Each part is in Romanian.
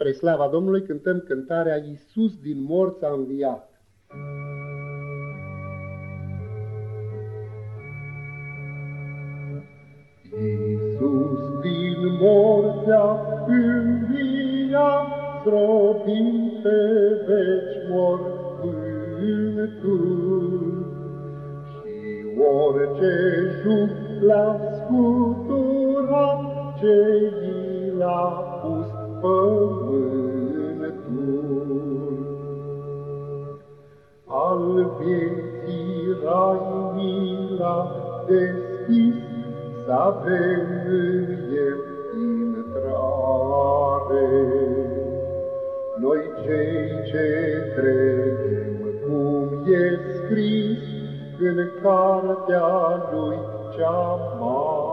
Spre slava Domnului cântăm cântarea Iisus din morți a înviat. Iisus din morți a înviat, Stropim pe veci mormântul, Și orice juc l-a scuturat, ce l-a pus pământul. Al vieții rai mila deschis, să avem în el intrare. Noi cei ce credem cum e scris în cartea lui cea mare.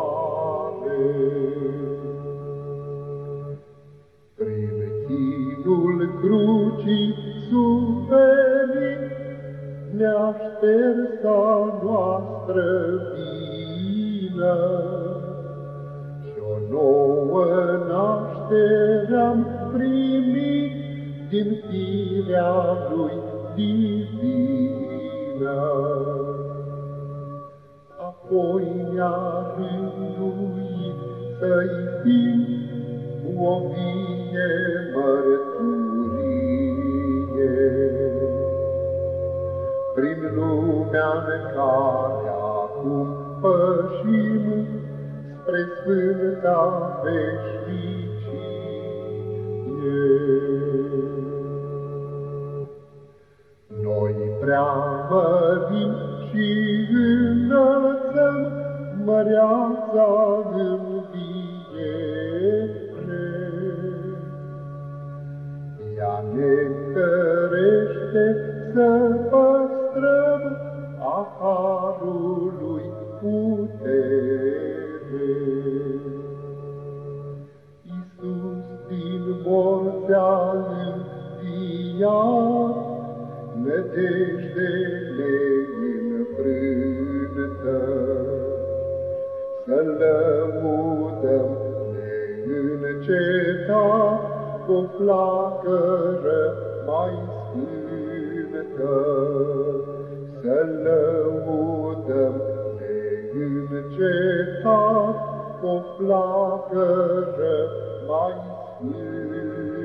Ne-a șters a noastră vină. Și-o nouă naștere-am primit din firea lui divină. Apoi ne-a rânduit să-i fim o vie mărturie. Prin lumea în care acum pășim spre sfânta veșnicie. Noi prea mărim și înălțăm măreața înviere. Ea ne întărește să păstrăm a Harului putere. Iisus din morți a înviat, nădejde neînfrântă. Să lăudăm neîncetat cu flacără mai sfântă, să lăudăm neîncetat cu flacără mai sfântă.